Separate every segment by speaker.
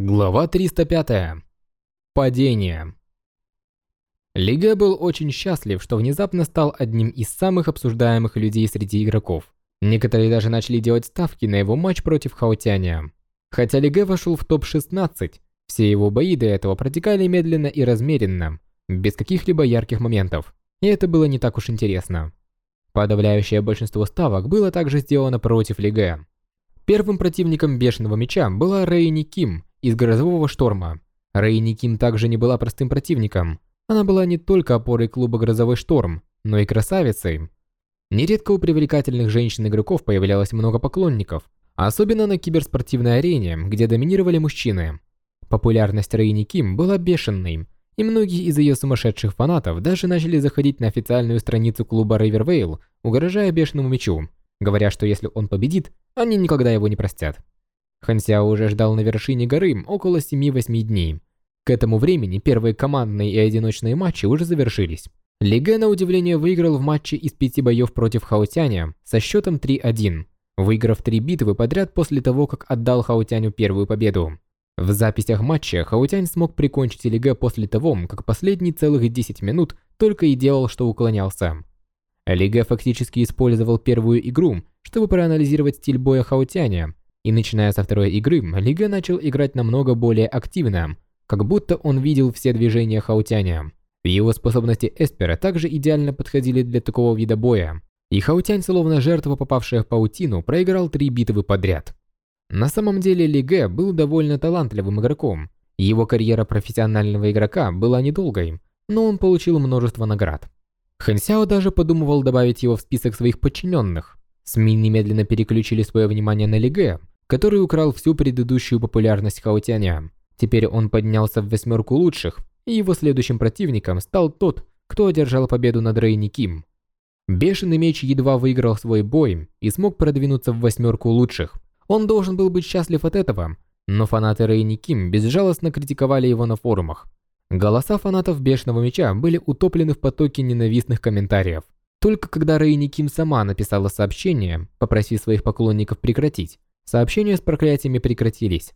Speaker 1: Глава 305. Падение. Лига был очень счастлив, что внезапно стал одним из самых обсуждаемых людей среди игроков. Некоторые даже начали делать ставки на его матч против Хаотяня. Хотя Лига вошел в топ-16, все его бои до этого протекали медленно и размеренно, без каких-либо ярких моментов, и это было не так уж интересно. Подавляющее большинство ставок было также сделано против Лига. Первым противником Бешеного Меча была Рейни Ким – из Грозового Шторма. Рейни Ким также не была простым противником. Она была не только опорой клуба Грозовой Шторм, но и красавицей. Нередко у привлекательных женщин-игроков появлялось много поклонников, особенно на киберспортивной арене, где доминировали мужчины. Популярность Рейни Ким была бешеной, и многие из ее сумасшедших фанатов даже начали заходить на официальную страницу клуба Ривервейл, угрожая бешеному мечу, говоря, что если он победит, они никогда его не простят. Хансяо уже ждал на вершине горы около 7-8 дней. К этому времени первые командные и одиночные матчи уже завершились. Лиге, на удивление, выиграл в матче из пяти боев против Хаотяня со счетом 3-1, выиграв три битвы подряд после того, как отдал Хаотяню первую победу. В записях матча Хаутянь смог прикончить Лиге после того, как последние целых 10 минут только и делал, что уклонялся. Лиге фактически использовал первую игру, чтобы проанализировать стиль боя Хаутяня и начиная со второй игры, Лига начал играть намного более активно, как будто он видел все движения Хаутяня. Его способности Эспера также идеально подходили для такого вида боя, и Хаутянь, словно жертва, попавшая в паутину, проиграл три битвы подряд. На самом деле Лиге был довольно талантливым игроком. Его карьера профессионального игрока была недолгой, но он получил множество наград. Хэн Сяо даже подумывал добавить его в список своих подчиненных. СМИ немедленно переключили свое внимание на Лиге, который украл всю предыдущую популярность Хаотяня. Теперь он поднялся в восьмерку лучших, и его следующим противником стал тот, кто одержал победу над Рейни Ким. Бешеный меч едва выиграл свой бой и смог продвинуться в восьмерку лучших. Он должен был быть счастлив от этого, но фанаты Рейни Ким безжалостно критиковали его на форумах. Голоса фанатов Бешеного Меча были утоплены в потоке ненавистных комментариев. Только когда Рейни Ким сама написала сообщение, попросив своих поклонников прекратить, Сообщения с проклятиями прекратились.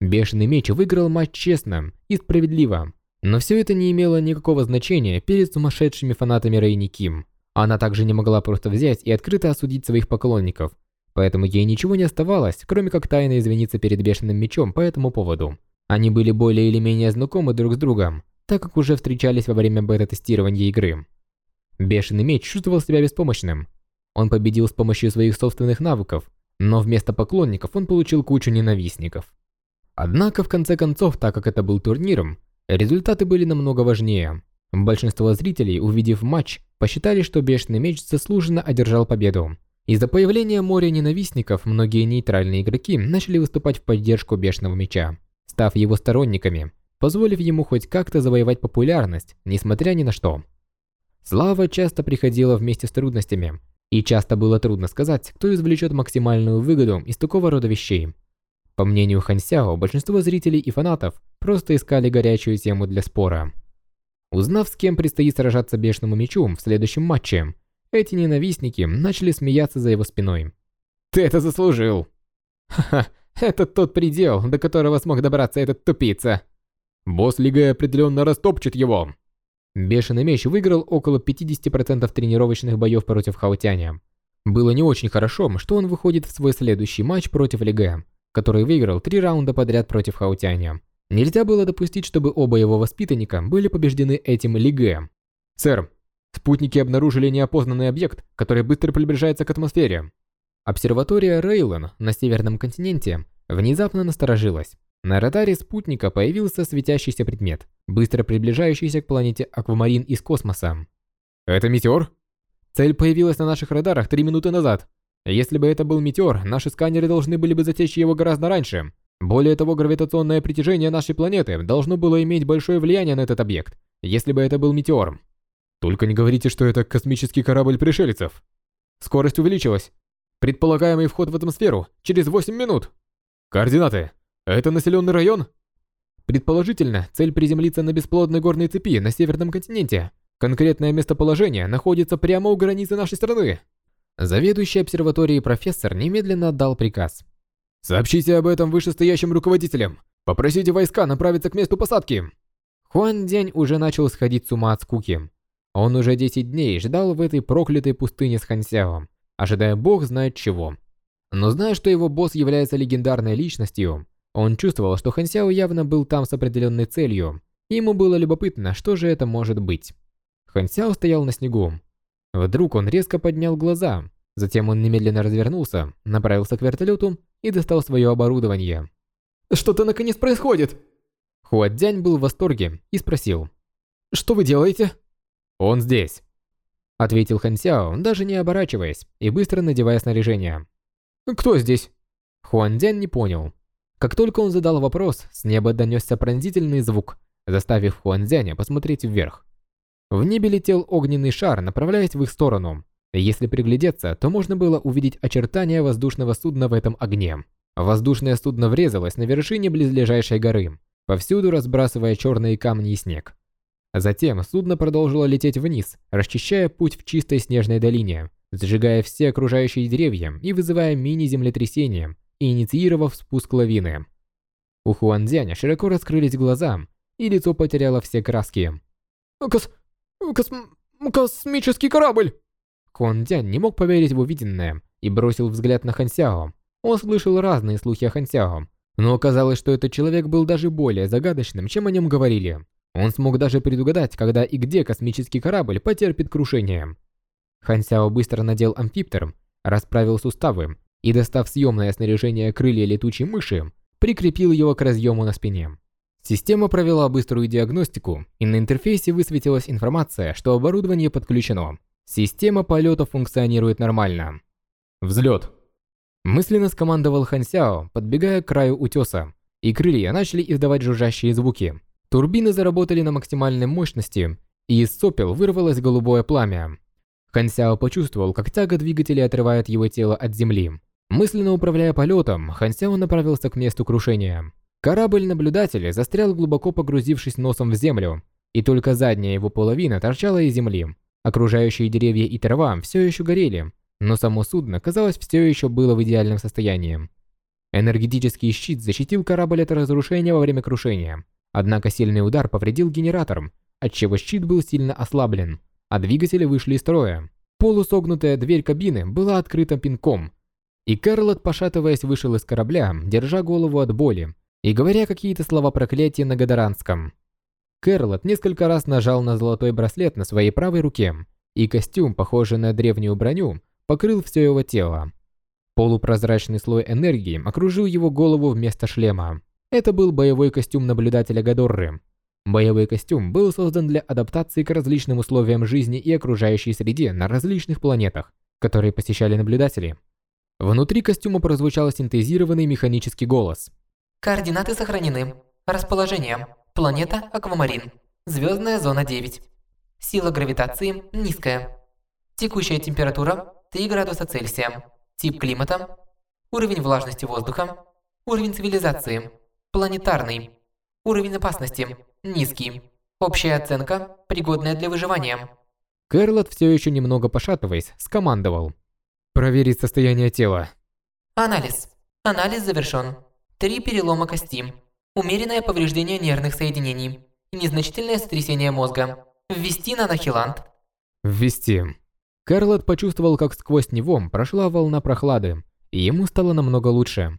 Speaker 1: Бешеный меч выиграл матч честно и справедливо, но все это не имело никакого значения перед сумасшедшими фанатами Рейни Ким. Она также не могла просто взять и открыто осудить своих поклонников, поэтому ей ничего не оставалось, кроме как тайно извиниться перед Бешеным Мечом по этому поводу. Они были более или менее знакомы друг с другом, так как уже встречались во время бета-тестирования игры. Бешеный Меч чувствовал себя беспомощным. Он победил с помощью своих собственных навыков, но вместо поклонников он получил кучу ненавистников. Однако, в конце концов, так как это был турниром, результаты были намного важнее. Большинство зрителей, увидев матч, посчитали, что Бешеный Меч заслуженно одержал победу. Из-за появления моря ненавистников, многие нейтральные игроки начали выступать в поддержку Бешеного Меча, став его сторонниками, позволив ему хоть как-то завоевать популярность, несмотря ни на что. Слава часто приходила вместе с трудностями, и часто было трудно сказать, кто извлечет максимальную выгоду из такого рода вещей. По мнению Хан Сяо, большинство зрителей и фанатов просто искали горячую тему для спора. Узнав, с кем предстоит сражаться бешеному мечу в следующем матче, эти ненавистники начали смеяться за его спиной. «Ты это заслужил!» «Ха-ха, это тот предел, до которого смог добраться этот тупица!» «Босс Лига определенно растопчет его!» Бешеный меч выиграл около 50% тренировочных боев против Хаутяня. Было не очень хорошо, что он выходит в свой следующий матч против Лиге, который выиграл три раунда подряд против Хаутяня. Нельзя было допустить, чтобы оба его воспитанника были побеждены этим Лиге. «Сэр, спутники обнаружили неопознанный объект, который быстро приближается к атмосфере». Обсерватория Рейлон на северном континенте внезапно насторожилась. На радаре спутника появился светящийся предмет, быстро приближающийся к планете Аквамарин из космоса. «Это метеор?» Цель появилась на наших радарах три минуты назад. Если бы это был метеор, наши сканеры должны были бы засечь его гораздо раньше. Более того, гравитационное притяжение нашей планеты должно было иметь большое влияние на этот объект, если бы это был метеор. Только не говорите, что это космический корабль пришельцев. Скорость увеличилась. Предполагаемый вход в атмосферу через 8 минут. Координаты. Это населенный район? Предположительно, цель приземлиться на бесплодной горной цепи на северном континенте. Конкретное местоположение находится прямо у границы нашей страны. Заведующий обсерваторией профессор немедленно отдал приказ. Сообщите об этом вышестоящим руководителям. Попросите войска направиться к месту посадки. Хуан Дянь уже начал сходить с ума от скуки. Он уже 10 дней ждал в этой проклятой пустыне с Хансяо, ожидая бог знает чего. Но зная, что его босс является легендарной личностью, он чувствовал, что Хансяо явно был там с определенной целью. И ему было любопытно, что же это может быть. Хансяо стоял на снегу. Вдруг он резко поднял глаза. Затем он немедленно развернулся, направился к вертолету и достал свое оборудование.
Speaker 2: «Что-то наконец происходит!»
Speaker 1: Хуадзянь был в восторге и спросил.
Speaker 2: «Что вы делаете?»
Speaker 1: «Он здесь», — ответил Хан Сяо, даже не оборачиваясь и быстро надевая снаряжение.
Speaker 2: «Кто здесь?»
Speaker 1: Хуан Дян не понял. Как только он задал вопрос, с неба донесся пронзительный звук, заставив Хуан Дзяня посмотреть вверх. В небе летел огненный шар, направляясь в их сторону. Если приглядеться, то можно было увидеть очертания воздушного судна в этом огне. Воздушное судно врезалось на вершине близлежащей горы, повсюду разбрасывая черные камни и снег. Затем судно продолжило лететь вниз, расчищая путь в чистой снежной долине, сжигая все окружающие деревья и вызывая мини-землетрясения и инициировав спуск лавины. У Хуанзяня широко раскрылись глаза, и лицо потеряло все краски.
Speaker 2: «Кос... кос... космический корабль!»
Speaker 1: Хуанзянь не мог поверить в увиденное и бросил взгляд на Хансяо. Он слышал разные слухи о Хансяо, но оказалось, что этот человек был даже более загадочным, чем о нем говорили. Он смог даже предугадать, когда и где космический корабль потерпит крушение. Хан Сяо быстро надел амфиптер, расправил суставы и, достав съемное снаряжение крылья летучей мыши, прикрепил его к разъему на спине. Система провела быструю диагностику, и на интерфейсе высветилась информация, что оборудование подключено. Система полета функционирует нормально. Взлет. Мысленно скомандовал Хан Сяо, подбегая к краю утеса, и крылья начали издавать жужжащие звуки. Турбины заработали на максимальной мощности, и из сопел вырвалось голубое пламя. Хан Сяо почувствовал, как тяга двигателей отрывает его тело от земли. Мысленно управляя полетом, Хан Сяо направился к месту крушения. Корабль-наблюдатель застрял глубоко погрузившись носом в землю, и только задняя его половина торчала из земли. Окружающие деревья и трава все еще горели, но само судно, казалось, все еще было в идеальном состоянии. Энергетический щит защитил корабль от разрушения во время крушения. Однако сильный удар повредил генератор, отчего щит был сильно ослаблен, а двигатели вышли из строя. Полусогнутая дверь кабины была открыта пинком, и Карлот, пошатываясь, вышел из корабля, держа голову от боли и говоря какие-то слова проклятия на гадаранском. Карлот несколько раз нажал на золотой браслет на своей правой руке, и костюм, похожий на древнюю броню, покрыл все его тело. Полупрозрачный слой энергии окружил его голову вместо шлема. Это был боевой костюм наблюдателя Гадорры. Боевой костюм был создан для адаптации к различным условиям жизни и окружающей среде на различных планетах, которые посещали наблюдатели. Внутри костюма прозвучал синтезированный механический голос.
Speaker 3: Координаты сохранены. Расположение. Планета Аквамарин. Звездная зона 9. Сила гравитации низкая. Текущая температура 3 градуса Цельсия. Тип климата. Уровень влажности воздуха. Уровень цивилизации. Планетарный. Уровень опасности. Низкий. Общая оценка, пригодная для выживания.
Speaker 1: Кэрлот, все еще немного пошатываясь, скомандовал. Проверить состояние тела.
Speaker 3: Анализ. Анализ завершен. Три перелома кости. Умеренное повреждение нервных соединений. Незначительное сотрясение мозга. Ввести на нахилант.
Speaker 1: Ввести. Карлот почувствовал, как сквозь него прошла волна прохлады, и ему стало намного лучше.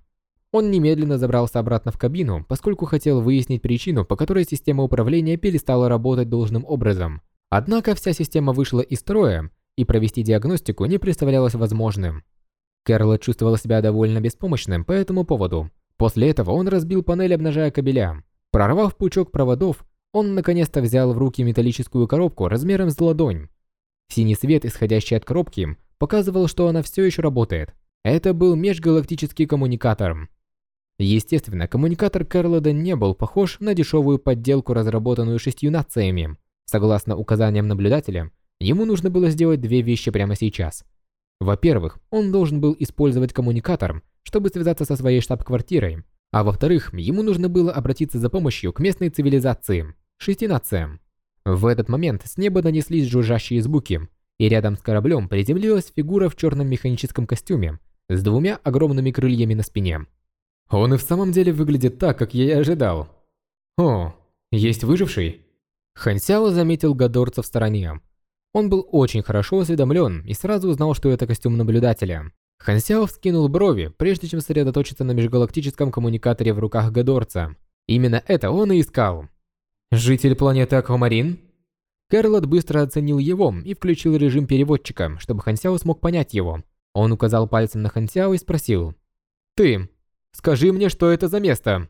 Speaker 1: Он немедленно забрался обратно в кабину, поскольку хотел выяснить причину, по которой система управления перестала работать должным образом. Однако вся система вышла из строя, и провести диагностику не представлялось возможным. Кэрол чувствовал себя довольно беспомощным по этому поводу. После этого он разбил панель, обнажая кабеля. Прорвав пучок проводов, он наконец-то взял в руки металлическую коробку размером с ладонь. Синий свет, исходящий от коробки, показывал, что она все еще работает. Это был межгалактический коммуникатор. Естественно, коммуникатор Кэрлода не был похож на дешевую подделку, разработанную шестью нациями. Согласно указаниям наблюдателя, ему нужно было сделать две вещи прямо сейчас. Во-первых, он должен был использовать коммуникатор, чтобы связаться со своей штаб-квартирой, а во-вторых, ему нужно было обратиться за помощью к местной цивилизации, шести нациям. В этот момент с неба донеслись жужжащие звуки, и рядом с кораблем приземлилась фигура в черном механическом костюме с двумя огромными крыльями на спине. Он и в самом деле выглядит так, как я и ожидал. О, есть выживший? Хан Сяо заметил Гадорца в стороне. Он был очень хорошо осведомлен и сразу узнал, что это костюм наблюдателя. Хан Сяо вскинул брови, прежде чем сосредоточиться на межгалактическом коммуникаторе в руках Гадорца. Именно это он и искал. Житель планеты Аквамарин? Кэрлот быстро оценил его и включил режим переводчика, чтобы Хан Сяо смог понять его. Он указал пальцем на Хан Сяо и спросил. «Ты, скажи мне, что это за место?»